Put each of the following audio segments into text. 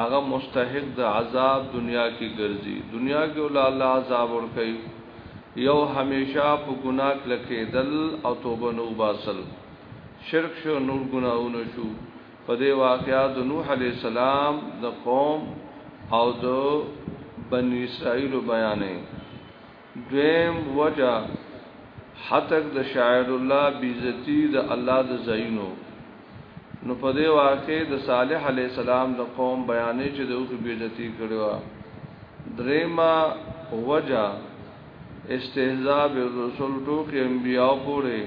هغه مستحق د عذاب دنیا کې ګرځي دنیا کې ول الله عذاب ور کوي یو همیشه په ګناه کلکېدل او توبه نو باسل شرک شو نور ګناونه شو په دې واقعیا د نوح علی السلام د قوم او د بنی اسرائیل بیانې دویم وجه حتک د شاعر الله بیزتی د الله د زینو نو په دې واقع د صالح علی السلام د قوم بیانې چې د اوخ بیزتی کړو دریما وجه استهزاء بالرسل ټوکې انبیاء پورې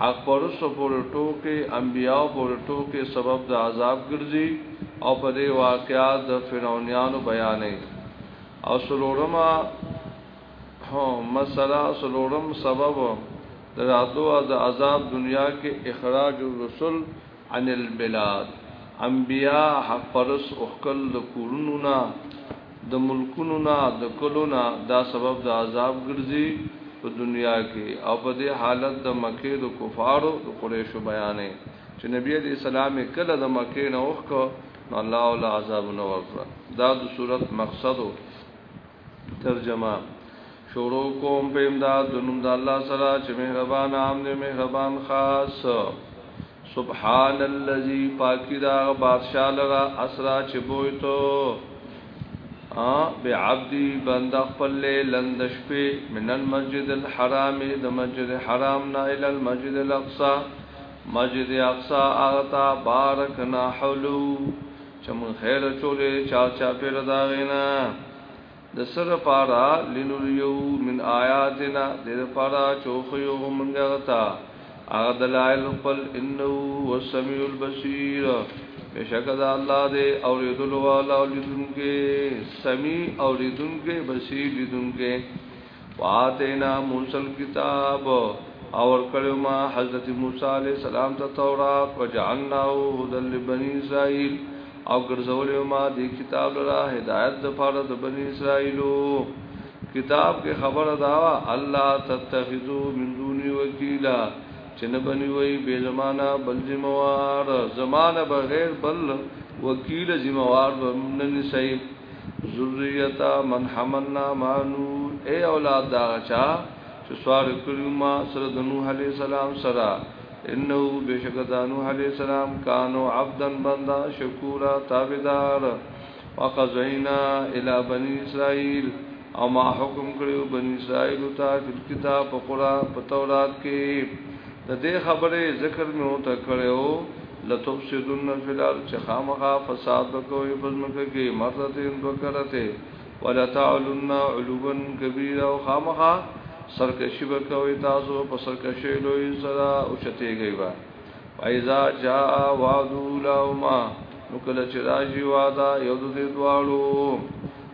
حق پرسو پورې ټوکې انبیاء پورې ټوکې سبب د عذاب ګرځي او په دې واقعات د فرعونانو بیانې او سلورما مسله سلورم سبب د راتلو از عذاب دنیا کې اخراج الرسل عن البلاد انبیاء حق پرس او خپل د کورونو نه د ملکونو نه د کلو نه دا سبب د عذاب ګرځي په دنیا کې او په دې حالت د مکه د کفارو د قریشو بیانې چې نبی دې اسلام کله د مکه نه اوخ الله ولا عذاب نو ورکړه دا د صورت مقصد او ترجمه شروع کوم په امداد د نوم د الله سره چې مهربان عام دی مهربان خاص سبحان الذي پاکی دا بادشاہ لرا اسرا چې بوئی تو ا بعبدی بند خپل لند شپې من المسجد الحرام د مسجد حرام نه ال المسجد الاقصى مسجد اقصی هغه ته بارکنا حولو چې مونږ خیر چولې چا چا پیر دا غینا د سر پارا لنوریو من آیاتنا د سر پارا چوخیو مونږه تا هغه دلایل خپل انه والسمیع البصیر بشک دا الله دې اوریدلو والا اوریدونکو سمیع اوریدونکو بصیر لیدونکو واتینا موسی الکتاب اور کړو ما حضرت موسی علیہ السلام ته تورات وجعلناه هدى لبني اسرائيل او ګرځول ما دی کتاب لرا هدایت د پاره د بنی اسرائیلو کتاب کې خبره داوا الله تتخذو من دوني وکیلا چې نه بنی وای به زمانہ بل ذمہوار زمانہ بغیر بل وکیل ذمہوار نه نسای ذریتا من حملنا ما نور اے اولاد دا غچا چې سوار کړیو ما سره د نوح علی السلام سره انه بشک د نوح علی السلام کانو عبدن بندا شکورا تابعدار وقزینا الی بنی اسرائیل او ما حکم کړیو بنی اسرائیل ته په کتاب په قران په تورات کې د دې خبرې ذکر مې ورته کړی و، لتفسدن فی الارض چې خامخا فساد به کوئ په ځمکه کې، مرتين دوه کرتې، ولتعلن علوا کبیرا او خامخا سرکشي به کوئ تاسو په سرکشۍ لویۍ سره اوچتېږئ به. فاذا جاء وعد اولاهما نو کله چې راشي وعده یو د دې دواړو.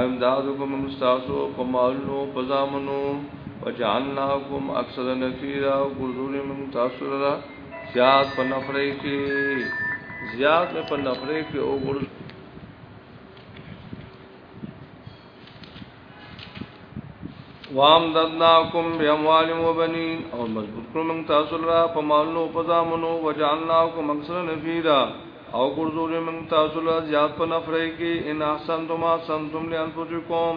امدادکم موږ تاسو په مالونو په ځامنو وجعلناکم اکثر نفیرا او ګرځولې موږ تاسو لرا زیات په نفرې کې زیات په نفرې کې او ګرځ وامددناکم بیاموال و بنین او مضبوط کړو موږ تاسو لرا په مالونو په ځامنو وجعلناکم اکثر نفیرا او ګرځولې موږ تاسو له زیات په نفرې کې ان احسنتم احسنتم لانفسکم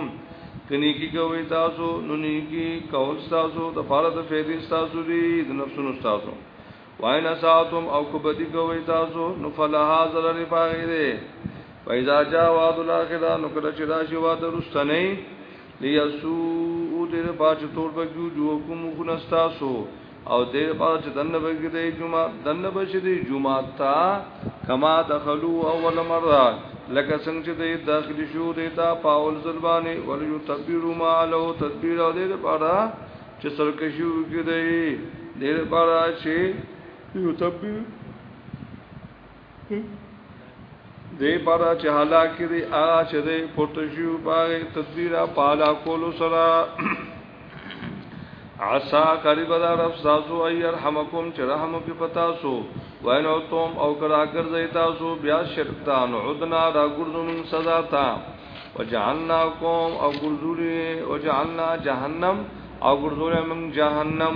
کني کی کوي تاسو نو نه کی کول تاسو د پاره د فیدې تاسو دی د نفسونو تاسو واین ساعتم او کبدی کوي تاسو نو فلها ضرر پاغره پیدا جا وعد الاخره نو کله چې راشي وعده رستنی لیسو او دې لپاره چې تور به کیو جو کوم مخونه ستاسو او دې لپاره چې دنه به کې دې جمعه دنه به چې دې جمعه تا کما دخلو اول مره لکه څنګه چې دې داخل شو دې تا پاول زلبانه ول یو تدبیر ما له تدبیر او دې لپاره چې سرکشي وکړي دې لپاره چې یو تدبیر دې پاره چې هلاک دي هغه چې دې پټشو باغ تدبیر پالا کولو سره عسا قریب دا رب ساسو ای رحمکم چې رحم کې پتا سو وینو تم او کرا ګرځي تاسو بیا شرطان عدنا را ګرځون سزا تا وجعلناکم او ګرځولې وجعلنا جهنم او ګرځولې من جهنم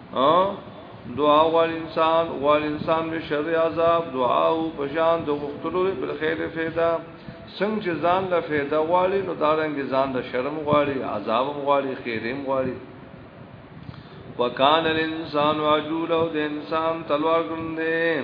ها دعا وال انسان وال انسان به شر عذاب دعا او پشان د غختلو بل خیر فیدا څنګه چې ځان له فیدا غواړي نو دارنګ ځان له شرم غواړي عذاب غواړي خیرم غواړي وکانه الانسان عجوله د انسان تلوار ګرځي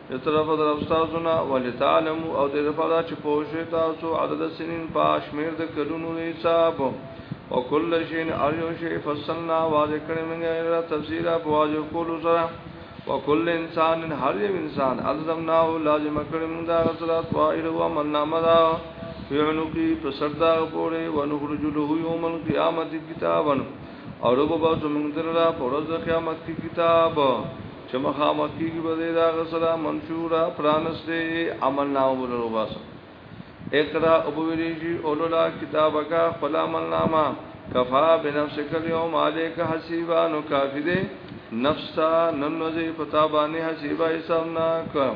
د طرف د استادو نه ولتعلم او د لپاره چې پوښی تاسو عدد سنین په شمیر د کلونو حساب او کل شین اریو شی فصلنا واضح کړی موږ را تفسیر په واضح کول سره او کل انسان هر یو انسان الزمنا او لازم کړی موږ دا سره طائر او عمل نامه دا فعنو کی په سردا پورې ونخرج له یوم القیامت کتابا او رب با زمونږ دره پر ورځ قیامت کی کتاب چې مخامخ کیږي به د هغه سره منشورا پرانسته عمل نامه بوله وباسه اقرا ابو ویریجی اولولا کتابه کا خپل عمل نامه کفا بنفسک اليوم عليك حسيبا نو کافی دې نفس تا نن وځي پتا باندې حسيبا حساب نه کوم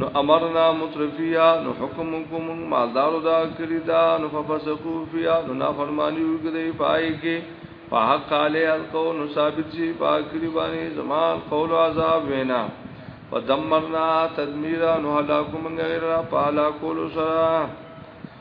نو امرنا مترفیا نو حکم کوم مالدار دا کړی دا نو ففسقو فیا نو نافرمانی وکړي پای کې په حق علی القول نو ثابت شي پاکری باندې زمان قول عذاب وینا فدمرنا تدمیرا نو هلاکو منګه غیر را پالا کولو سره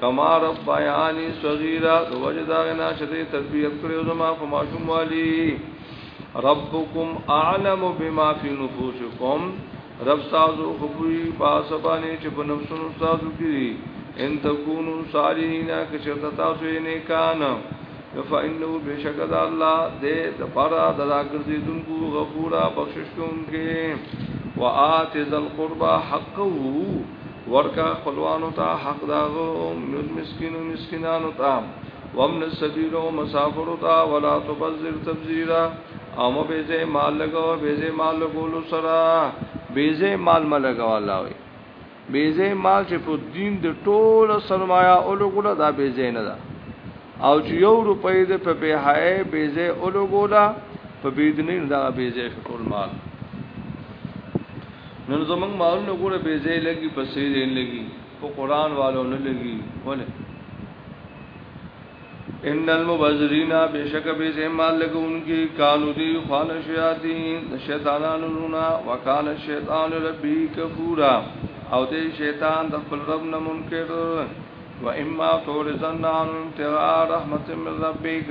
کما رب یانی صغیرا د وجه دا غنا چې دې تربیت کړو زما په ماشوم والی ربکم اعلم بما فی نفوسکم رب تاسو خپوی پاسبانی چې په نفسونو تاسو کې ان تکونو صالحین که چرته تاسو یې نیکان فإنه بشک د الله دې د پاره د راګرځي دونکو غفورا بخشش کوونکې وآت ذل قربا حقه ورکا خپلوانو ته حق داغو من مسکینو مسکینانو ته ومن السبیل و مسافر ته ولا تبذر تبذیرا او مو بیزه مال لګاو بیزه مال لګولو سره بیزه مال ملګاو الله وی بیزه مال چې په دین د ټوله سرمایا اولګوله دا بیزه نه ده او چې یو روپۍ د په بهای بیزه اولګوله په بيدنې دا بیزه ټول مال نن زمونږ مالونه ګوره بې ځای لګي په سې ځای لګي په قران والو نه لګي ولې ان المبذرین بشک بے ځای مال لګونکي کانو دی خان شیاطین شیطانانو رونا وکال شیطان ربی کفورا او دې شیطان د خپل رب نه منکر و اما تورزن عن ترا رحمت من ربک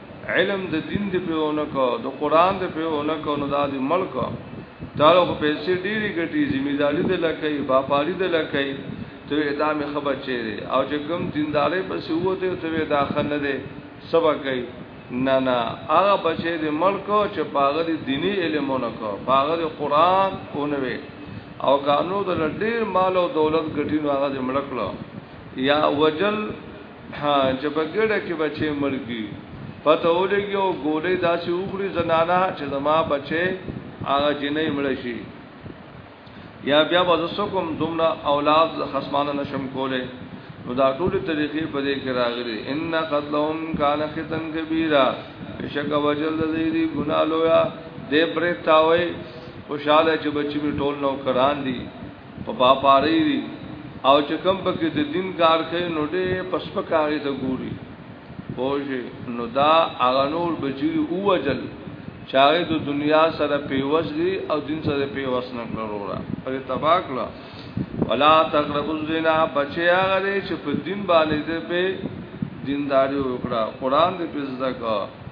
علم د دین دی په اونکو د قران دی په اونکو نو دا دی ملک تعالی خو پیسې ډېری ګټي ذمہداري د لکې باپاری د لکې ته ادم خبر چیرې او چې کوم دیندارې په سوته ته دا خنه دې سبا کوي نه نه هغه بچې د ملک چې پاغه د دینی علمونه کو پاغه د قران اونوي او قانون د ډېر مال او دولت ګټي نو هغه د ملک له یا وجل ها چې په ګډه کې بچي مرګي پته ولګي او ګولې داسې وګړي زنانه چې زما بچي هغه جنې مړ شي یا بیا وځو کوم دومره اولاد خصمانه نشم کوله نو دا ټول طریقې په دې کې راغلي ان قتلهم کان ختن کبیره بشک وجل دې دې ګنا لویا دې پرې تاوي خوشاله چې بچی می ټول نو کران دي په باپاري وي او چې کم پکې د دین کار کوي نو ډېر پسپکاري ته ګوري پوجي نو دا هغه نور بچي اوجل چاغه د دنیا سره پیوس دي او دین سره پیوس نه کړورا او تبا کړه ولا تقربوا الزنا بچي هغه دي چې په دین باندې دې په دینداري وکړه قران دې په زده کا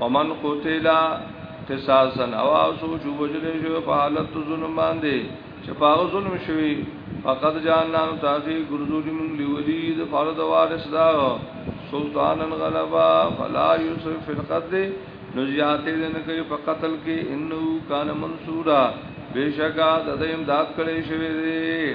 ومن قتل قصاصا او اسو جو وجل شو په حالت ظلم باندې چې په ظلم شوی فقط جاننا تاخي ګرځولي مونږ لیولي د فرد وارث دا سلطانن غلبا فلا یوسف فی القتل نزیاته دن کوي په قتل کې انه کان منصورا بشکا د امداد کړي شوی دی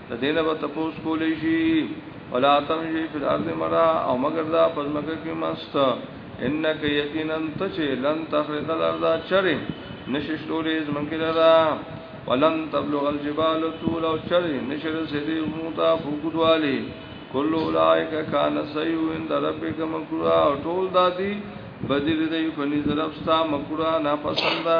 د دې نه به تپوس کولی شي ولا تمشي فی الارض مرا او مگر دا پزمکه کې مست انک یقینا تچ لن تخرق الارض چرم نشش لولې زمکه لرا ولن تبلغ الجبال طول او چر نشر سدی موتا فوقدوالی کل اولائک کان سیو عند ربک مکرا ټول دادی بدل دی فنی ضرب ستا مکرا ناپسنده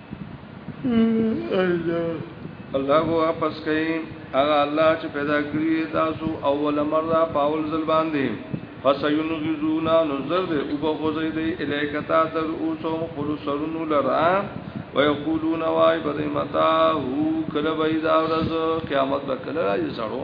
الله واپس کوي هغه الله چې پیدا کړی تاسو اول مره پاول ځل باندې فسينغزونا نظر دې او بغوزي دې الیکتا تر اوسو خپل سرونو لرا ويقولون وای بده متا هو کله به دا ورځ قیامت به کله راځي سړو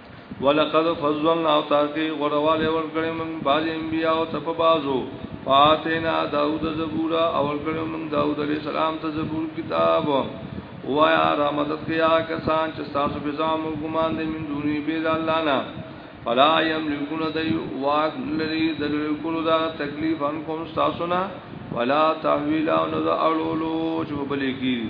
ولقد فضلنا او تاکي غرواله ور کړې من باز انبیا او تپ بازو فاتینا داوود زبور او ور کړې من داوود علی السلام ته زبور کتاب وایا را مدد کیا کسان چې تاسو به زام ګمان دې من دونی بيد الله نه فلا یملکون دی واک لري د لری کولو دا تکلیف ان کوم تاسو نه ولا تحویلا نو اړولو چې بلې کیږي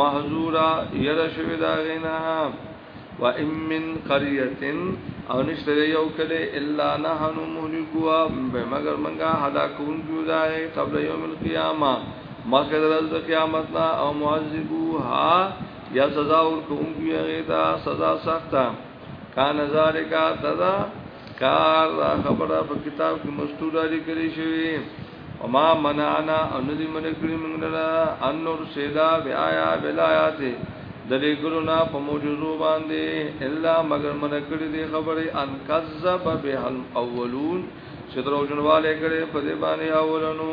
محذورا ير شوی دا غینا و ام من قريه او نشتر یو کله الا نحن مهلكوا مگر منګه هلاکون کیو دا قبل یوم القیامه مخکې ورځ د قیامت نه او معذبوها یا سزا ورکوم کیږي دا سزا سخته کان ذالک تدا کار دا خبره په کتاب کې مستوره لیکل شوی وما منعنا ان دې من کړی موږ نه ان نور سیدا بیا یا بلایات دلې ګلو نه په معجزو باندې الا مگر من کړی دې خبره ان کذب به الاولون چې درو جنواله کړي په دې باندې اولنو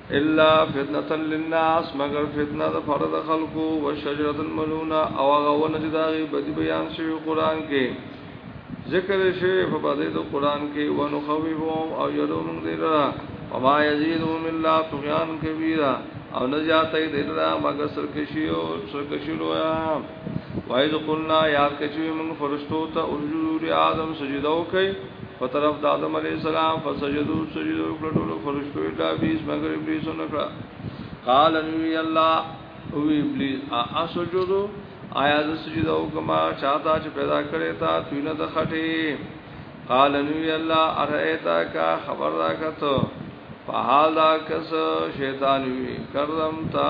الا فتنه للناس مگر فتنه د فرد خلقو او شجره الملونه او هغه ونه چې داغي بدی بیان شوی قران کې ذکر شوی په بدی د قران کې ونو خويهم او يرون دیرا وما يزيدهم الا طغيان كبيرا او نه زیاتې دیرا مگر سرکشي او سرکشي لویا وایذ قلنا یاد کچوی موږ فرشتو ته اسجدو ل آدم سجده وکي په طرف د آدم علی السلام فسجدو سجده وکړه ټول فرشتو الا ابلیس مگر ابلیس نه کړه قال نبی الله او ابلیس اسجدو آیا ز سجده وکما چاته چې پیدا کړی تا توینه د خټه قال نبی الله ارایتا کا خبر راکته په حال دا کس شیطان وی کردم تا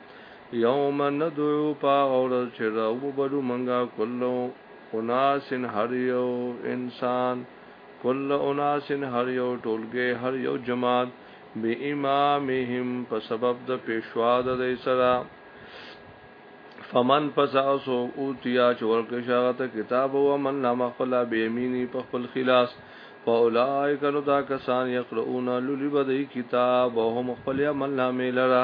یوم ندعو په هغه ورځ چې راوبلو مونږه کله اناس هر یو انسان کل اناس هر یو ټولګه هر یو جماعت بی امامهم په سبب د پیشوا د دی سره فمن پس اسو اوتیا چې ورکه شاغته کتاب او من نام خپل به یمینی په خپل خلاص فاولائک نو دا کسان یقرؤون للی بدی کتاب او هم خپل عمل نامه لره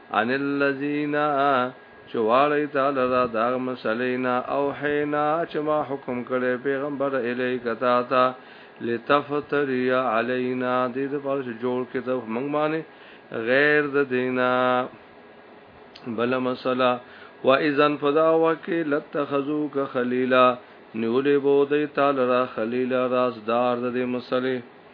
ان الذين چې واړی تعالی را داغ مسلینا او حینا چې ما حکم کړي پیغمبر الیک تا تا لتفتری علینا دې د پاره چې جوړ کې ته موږ باندې غیر د دینا بل مسله و اذن فدا وکي لتخذوک خلیلا نیولې بو دې تعالی را خلیلا رازدار د دې مسلې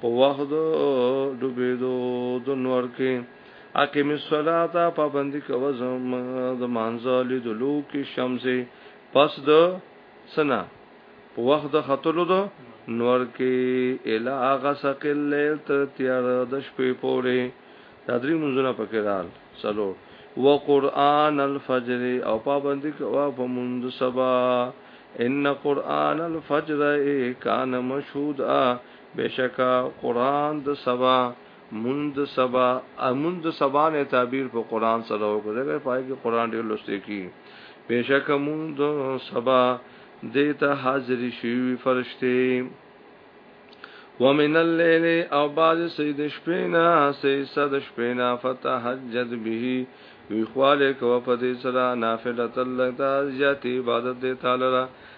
په وخت د ډوبېدو د نور کې اقیم الصلاه پابندی کوه زم د مانځه لیدلو کې شمس پس د سنا په وخت د خطلو د نور کې الا اغه سقل لیل تر تیار د شپې پورې دا درې منځونه پکې رال سلو وقران الفجر او پابندی کوه په مند سبا ان قران الفجر کان مشهودا بشکا قران د سبا مون د سبا امون د سبا نه تعبیر په قران سره وکړي پای کې قران ډیر لوستي کی بشکا مون د سبا دیتا حاضر شي فرشتي ومن الليل او بعض سید شپینا سید صد شپینا فتحجد به وی خواله کو په دې سره نافله تل تا زیات عبادت دې تعالی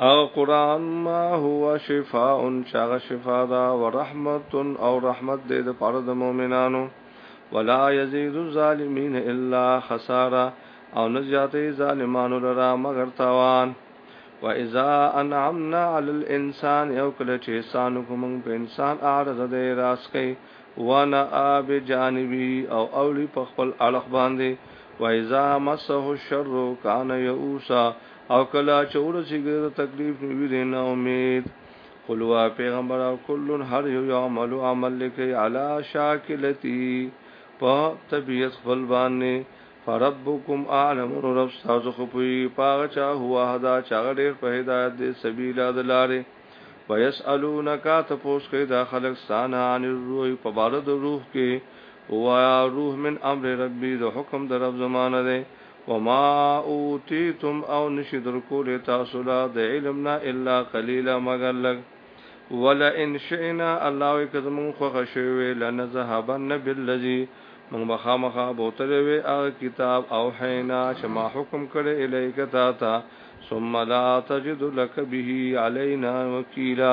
او قران ما هو شفاء شغ شفاء دا ورحمت او رحمت دې د پاره د مؤمنانو ولا يزيد الظالمين الا خساره او نه زیاتې ظالمانو لرا مگر تاوان و اذا انعمنا على الانسان یو کله چې انسان کوم په انسان اعرض دې راس کوي وانا اب جانبي او اولی په خپل اړه باندې و اذا مسه الشر كان يئوسا او کلا چور چې ګر تکلیف نو وی نه امید قلوا پیغمبر او کلن هر یو عمل عمل لکي علا شاکلتی په طبيعت خپل باندې فربکم اعلم رب تاسو خو پوي پاغه چا هوا هدا چا ډېر په هدایت دي سبیل ادلاره ويسالونک تاسو کې دا خلق سان عن الروح په بار د روح کې وایا روح من امر ربي د حکم در رب زمانه ده وما اوتیتم او نشی درکول تاسو لا د علم نه الا قلیلا مگر لګ ولا ان شئنا الله وکزم خوخ شوی لنذهبن بالذی من مخامخه بوتلې وی هغه کتاب او حینا چې ما حکم کړی الیک تا تا ثم لا تجد لك به علينا وکیلا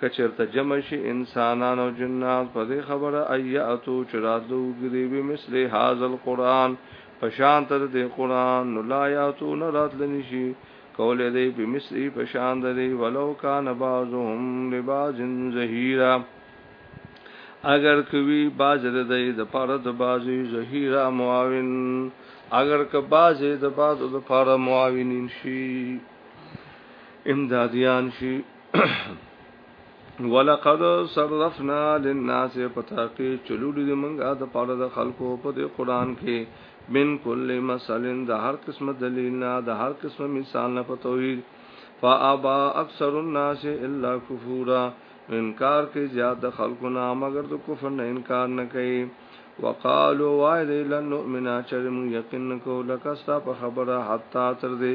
که چېرته جمع شي انسانان او جنات په دې خبره ان یاتو چې راتلو وګري به مثل هذا القرآن په شان ته د دې قرآن نو لا یاتو نه راتل نشي کولای دی به مثل په شان د دې ولو کان بعضهم لبعض ظهیرا اگر کوي باز د دې د پاره د بازي زهيرا معاون اگر که باز د بازو د پاره معاونین شي امدادیان شي ولقد صرفنا للناس پتاقی چلوړي د منګه د پاره د خلکو په دې قران کې من کل مثلن د هر قسمه دلیل نه د هر قسمه مثال نه په توحید فابا اکثر الناس الا کفورا انکار کوي زیات د خلکو نه مگر د کفر نه انکار نه کوي وقالو وای دی لن نؤمنا چرم یقین کو لکستا په خبره حتا تر دې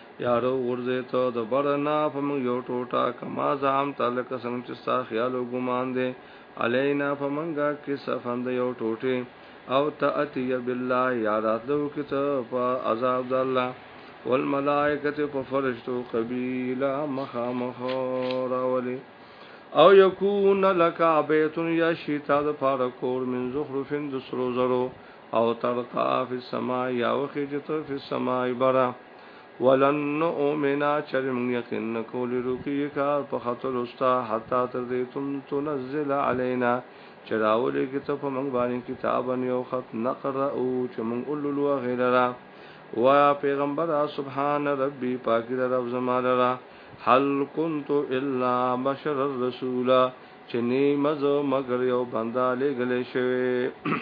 یاره وګرځې ته د بر نه په موږ یو ټوټه کما زعم ته لکه څنګه چې ستا خیال او ګمان دی علینا په منګه کې صفند یو ټوټه او تاتی بالله یا راتلو کې ته په عذاب د الله والملائکه په فرشتو قبیلا مخامخ راولي او یکون لک بیت یا شیتا د پاره کور من زخرفن د سرو زرو او ترقا فی السماء یا وخی چې ته فی السماء برا ولن نؤمنا چر من یقین نکول روکی کار په خاطر استا حتا تر دې تم تنزل علینا چراولې کې ته په موږ باندې کتاب یو خط نقرا او چې موږ اوللو غیرا وایا پیغمبر سبحان ربی پاک در رب زمالرا هل كنت الا بشر الرسول چې نیمه زه مگر یو بنده لګلې شوی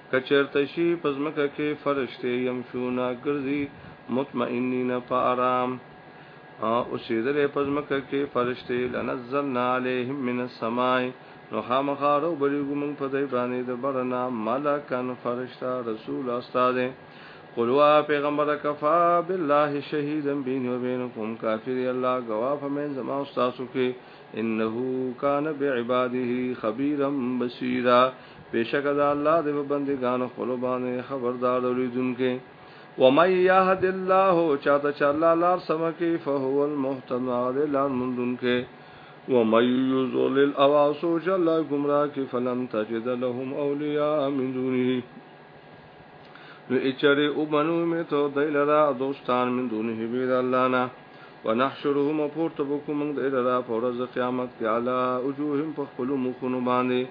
که چېرته شي په ځمکه کې فرشتې يمشون ګرځي مطمئنين په ارام اوسېدلې په ځمکه کې فرشتې لنزلنا عليهم من السماء نو خامخا راوبلېږو موږ په دی باندې د برنا ملکا فرشته رسول استاد قلوا پیغمبر کفا بالله شهیدا بیني وبینکم کافر الله گواه فمن زما استاسو کې انه کان بعباده خبيرا بصيرا بشک دا الله دې په بندګانو خپل باندې خبردار اوریدونکې و مې یهد الله چاته چې الله لار سم کې فهو المهتد هغه لار مندونکې و مې یذلل او اسو چې الله گمراه کې فلن تجد لهم اولیاء من دونه نو اچره او بنو می ته دایلرا دوستان من دونه بيد الله نه ونحشرهم پورته بکوم دایلرا فورز قیامت کې علا وجوههم په خپل مخونو باندې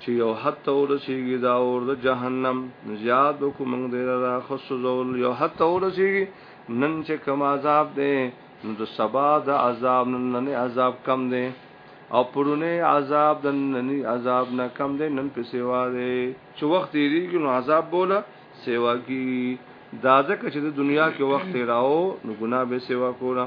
چې یو حد ته ورسیږي دا اور د جهنم زیاد وکړو موږ دې را خصوصول یو حد ته ورسیږي نن چې کم عذاب دی نو د سبا د عذاب نن نه عذاب کم دی او پرونه عذاب د نن عذاب نه کم دی نن په سیوا دی چې وخت یې نو عذاب بوله سیوا کی دا ځکه چې د دنیا کې وخت راو نو ګناه به سیوا کوله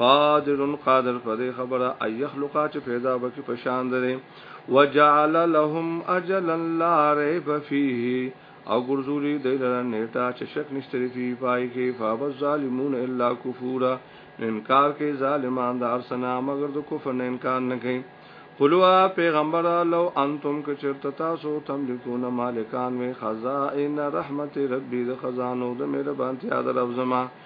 قادر قادر په دې خبره ايخلقا چې پیدا بکی په شان درې وجعل لهم اجلا لا ريب فيه او ګرځولي د لره نیټه چې شک نشته فی پای کې فاب الظالمون الا کفورا انکار کې ظالمان د ارسنا مگر د کفر نه انکار نه کوي قلوا پیغمبر لو انتم که چرته تاسو تملکون مالکان وی خزائن رحمت ربی د خزانو د مهربانتیا در افزما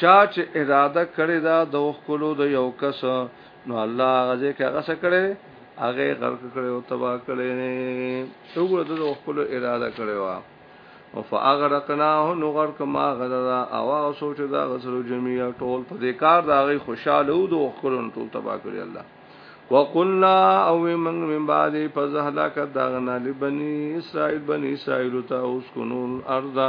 چا چې اراده کړې ده د وکولو د یو کس نو الله هغه ځکه هغه څه کړې هغه غرق کړي او تبا کړي وګوره د خپل اراده کړي وا او فاغرقناه نو غرق ما غررا او هغه سوچ دا غسر جميع ټول په دې کار دا غي خوشاله او د خپل ټول تبا کړي الله وقلنا او من من بعد فزهلاك داغنا لبني اسرائيل بني اسرائيل تا اوس كنون ارضا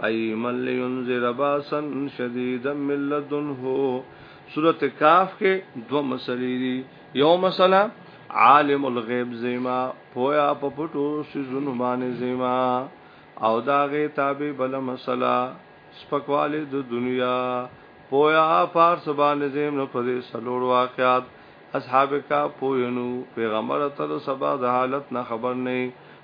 قیما لینذر باسا شدیدا من لدنه سورۃ کاف کې دو مسلې دي یو مسله عالم الغیب زیما پویا په پټو سيزونو باندې زیما او داغه تابع بل مسله سپکواله د دنیا پویا پارس باندې زیم نه پدې سلوړ واقعات اصحاب کا پوینو پیغمبر تر سبا د حالت نه خبر نه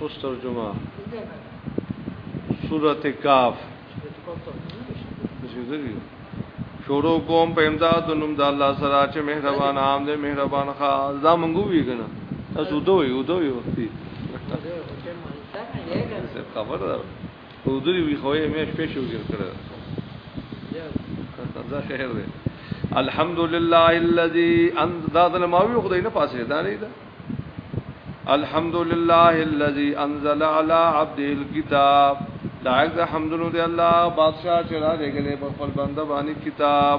اوس ترجمه سورت کاف شروع کوم په امداد نوم د الله سره چې مهربان عام دې مهربان خا دا مونږ وی کنه تاسو دوی یو دوی وختي خبر ده او دوی وی خو یې مې شپې شو ګر کړه دا خیر دی الحمدلله الذي ان دا د ماوی خدای نه پاسه دا نه ده الحمدلله الذي انزل على عبده الكتاب لایق د حمدونو دی الله بادشاہ چې را لګلې په خپل بنده باندې کتاب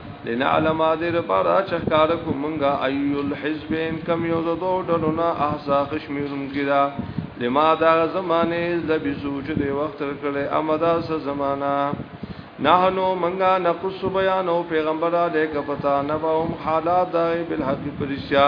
لنعلم دې لپاره چې ښکار کو مونږه ايو الحزبين کم یو زدو ډلونه احسا خشمیرون کړه لما دا زمانه لبي سوچ دې وخت کړه امدا س زمانہ نحنو منگا نقص بیانو پیغمبر علیک پتا نباهم حالات دائی بالحق پرشیا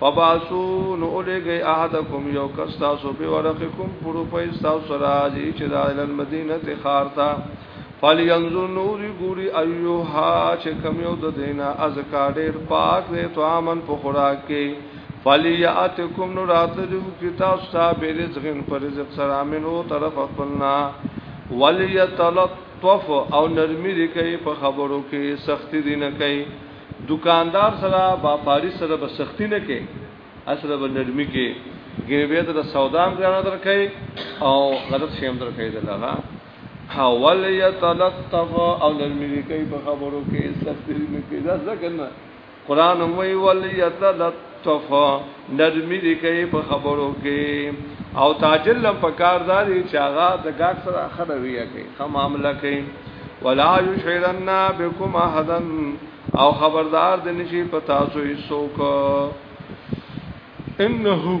فباسو نو اولګي احدکم یو کس تاسو په ورقکم پرو پیس تاسو سره جی چې د علل مدینه ته خارتا فلینظر نور ګوري ایوها چې کم یو د دینه از کاډیر پاک دی تو امن په خوراک کې فلیاتکم نو راتلو کی تاسو ته به رزق پر رزق سره منو طرف خپلنا ولیتلطف او نرمی دی کوي په خبرو کې سختی دی نه کوي دوکاندار سره باپاری سره به سختی نه کې اسره به نرمی کې ګنې بیا ته د سودا هم ګرانه درکې او غلط شی هم درکې دلغه حول یتلطف او نرمی کې په خبرو کې سختی نه کې دا ځکه نه قران وی ول یتلطف تف نرمی دی کوي په خبرو کې او تاجر لم په کارداري چې هغه د ګاټ سره خرویه کوي خه معاملې کوي ولا یشعرن بكم احدا او خبردار د نشي په تاسو هیڅوک انه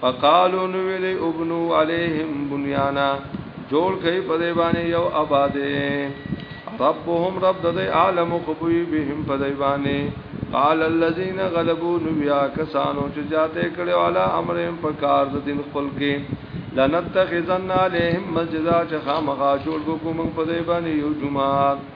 فقالو نو ویلی ابنو علیهم بنیانا جوړ کئی په دی باندې یو آباده ربهم رب د عالم خبوی بهم په دی باندې قال الذين غلبوا نبيا کسانو چې جاته کړي والا امرهم په کار د دین خپل کې لنتخذن عليهم مسجدا چې خامخا جوړ کو موږ په دی باندې یو جمعه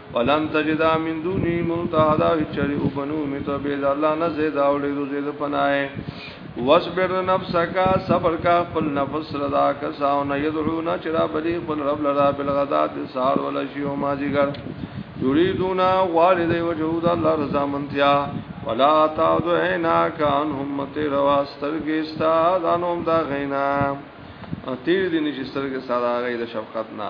ولن تجد من دونی ملتحدا چری او بنو می تو بيد الله نه زید او لید زید پناه واصبر نفسك صبر کا خپل نفس رضا کساو نه يدعون چرا بلی خپل رب لرا بالغدات سار ولا شی او مازیګر یریدون غواړي دی وجود الله رضا منتیا ولا تعد عینا کان هم تیر واسترګي استاد انوم دا غینا تیر دي نشسترګي سارا غي د شفقت نه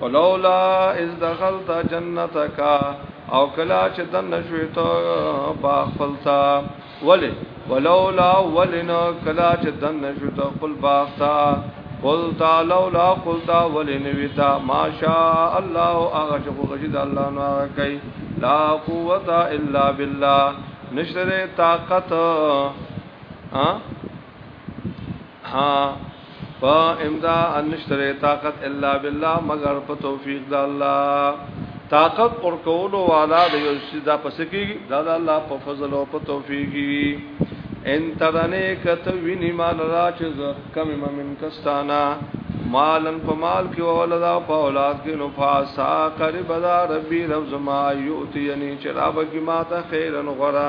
ولولا اذ دخلت جنتك او کلا چې دن شوي ته با خپلتا ولی ولولا ولنا کلا چې دن شوي ته خپل باغتا قلتا لولا قلتا ولنویتا ما شاء الله اغه چې خوږی د الله نو هغه کوي لا قوت الا بالله نشره طاقت ها ها په امدا ان نشتره طاقت الا بالله مگر په توفیق د الله طاقت اور کولو والا د یو شي دا پس کیږي دا د الله په فضل او په توفیق وي ان ترنه کته ویني مال را چې کم من کستانا مالن په مال کې اولاد او په اولاد کې نو فاسا قرب دا ربي رب زما یوتینی چې را بګی ما ته خیرن غره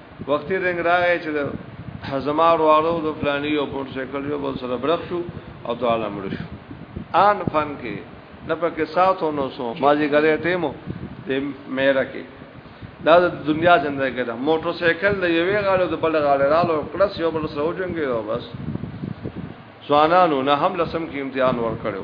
وختي رنګ راغی چې هزمار وارو د فلانی یو موټر سایکل یو بل سره برخ شو او دا لمړ شو ان فن کې نه پکې ساتو نو سو ماځي غلې ټیمو د میرا کې دا د دنیا زندګی ده موټر سایکل د یوې غاړې د بل غاړې رالو کلس یو بل سره وجنګي او بس ځوانانو نه هم لسم کې امتحان ور کړو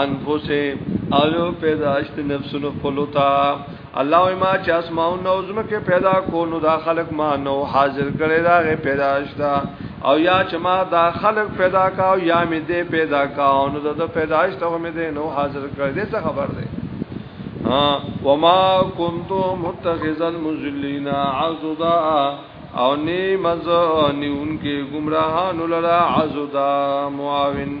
انفسهم او یو پیدائش د نفسونو خپلو ته الله وی ما چې اسماون نو زمکه پیدا کو نو دا خلق ما نو حاضر کړي دا غي پیدائش دا او یا چې ما دا خلق پیدا کا او یا می دې پیدا کا نو دا پیدائش ته مې دې نو حاضر کړي دې څه خبر ده ها وما كنت متخذ المذلين عضدا او نی مزه نیون کې گمراهان لرا عضدا معاون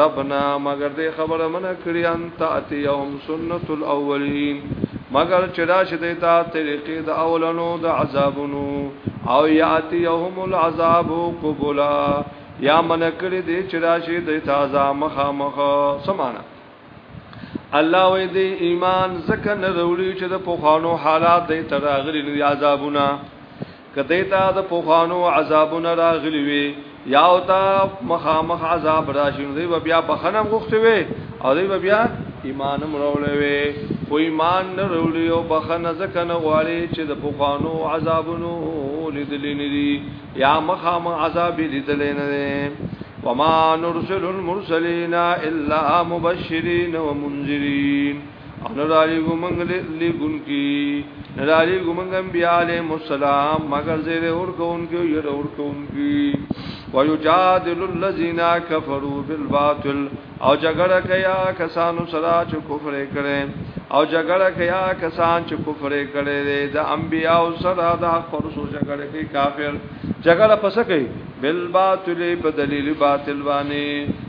ربنا مگر دې خبره منه کړی ان تاتيهم سنت الاولين مگر چې راشي دې تا طریقې د اولنو د عذابونو او ياتيهم العذاب قبلا یا منه کړی دې چې راشي دې تا عذاب مخه مخه سمانا الله وې دې ایمان زکه نه وروړي چې د پوخانو حالات دې تراغلي عذابونه که دوی ته د پوخانو عذابونه راغلی وي یا او ته مخامخ عذاب راشي نو دوی به بیا بخنم غوښته وي او دوی به بیا ایمان هم راولې وي خو ایمان نه راولې او بخنه ځکه نه غواړي چې د پوخانو عذابونو لیدلې نه دي یا مخامخ عذاب لیدلې نه دي وما نرسل المرسلین الا مبشرین ومنذرین او نه دالی ګمنګ لګون کی نه دالی ګمنګ انبیاء علیہ السلام مگر زیر اور کون کی یر اور کون کی ویجادل الذین کفروا بالباطل او جګړه کیا کسانو سره چې کفر کړي او جګړه کیا کسان چې کفر کړي د انبیاء سره د حق پر سو جګړه کوي کافر جګړه پس کوي بالباطل په دلیل باطل باندې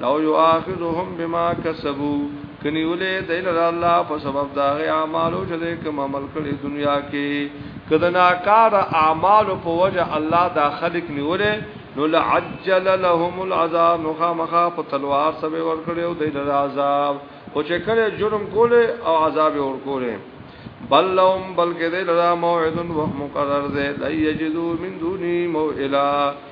لو یؤاخذهم بما کسبوا کنیولې دل الله په سبب دا غي اعمالو چې کوم عمل کړي دنیا کې کله ناکار اعمال په وجه الله دا خلق نیولې نو لعجل لهم العذاب نو خامخا په تلوار سبه ور کړي او دل عذاب او چې کله جرم کوله او عذاب ور کوله بل لهم بلکې دل موعد و مقرر ده لای یجدو من دونی موئلا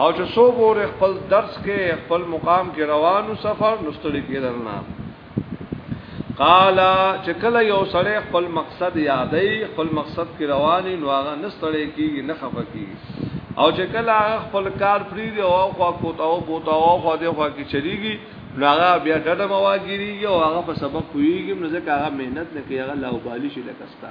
او چې سو بور خپل درس کې خپل مقام کې روانو سفر نستړي کېدل نه قالا چې کله یو سړی خپل مقصد یادې خپل مقصد کې رواني نو هغه نستړي کېږي نه خفه کېږي او چې کله خپل کار پری دی او خو کوتاو بوتاو خو دې خو کې چلیږي نو هغه بیا ډډه مواګيري او هغه په سبق کویږي نو ځکه هغه مهنت نه کوي هغه لاوبالي شي لکستا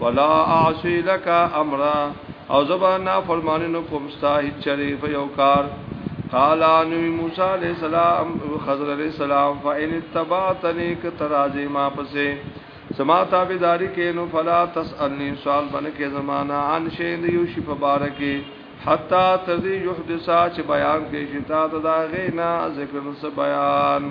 ولا اعصي لك امرا او زبا نا فرمانی نو کوم ستا هیڅ چری په یو کار قال نو موسی علیہ السلام خضر علیہ السلام فإن اتبعتني كترازي ما پسې سما تابعداري کینو فلا تسألني سوال بن کې زمانہ عن شی دی یو شی مبارکي حتا تذي يحدثا چې بیان کې شتا ته دا غینا ذکر څه بیان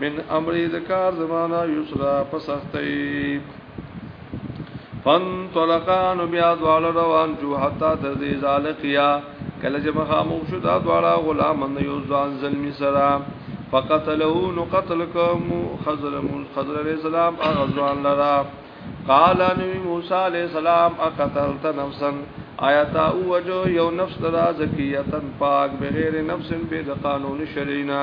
من امر ذکر زمانہ یسرا پسختی فن طلقان بیا دوال روان جو حتا تر دې زالقیا کله چې مخامخ شو دا دواړه غلامان یو ځان زلمی سره فقتله نو قتل کوم خضر خضر علیہ السلام اغزوان لرا قال نبی موسی علیہ السلام اقتلت نفسا آیتا او وجو یو نفس درا زکیتن پاک بغیر نفس بے د قانون شرینا